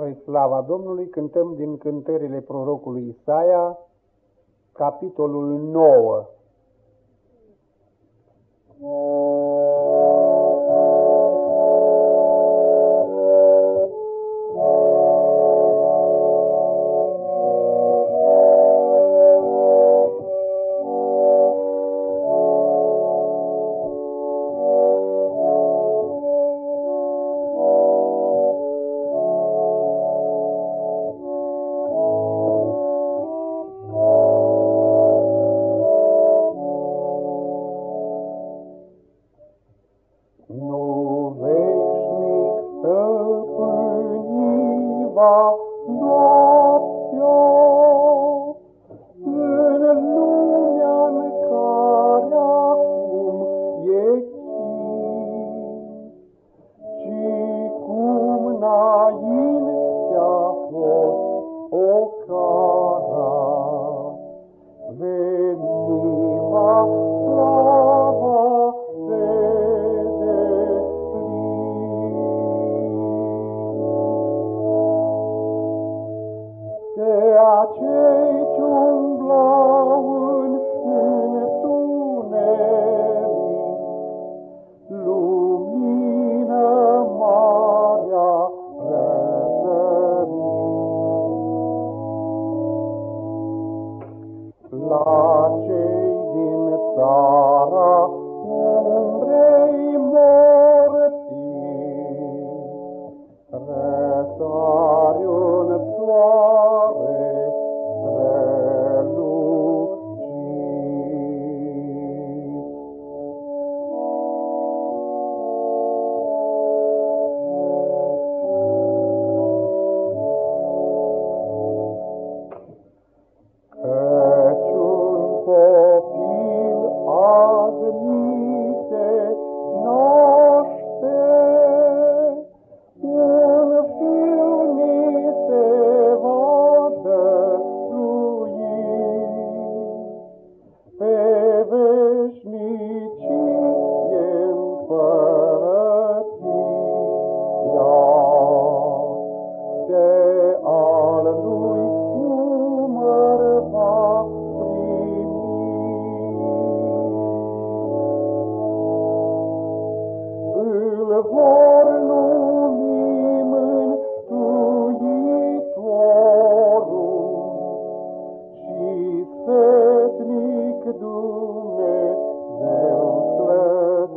Prin slava Domnului cântăm din cântările prorocului Isaia, capitolul 9. الله vor lumi mântuitorul și fetnic Dumnezeu slăvit.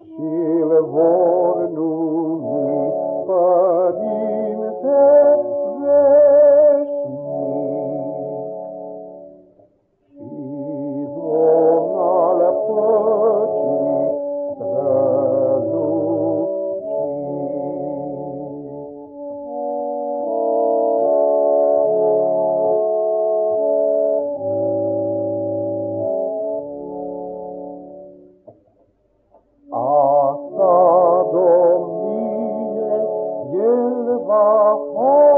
Și le vor Oh.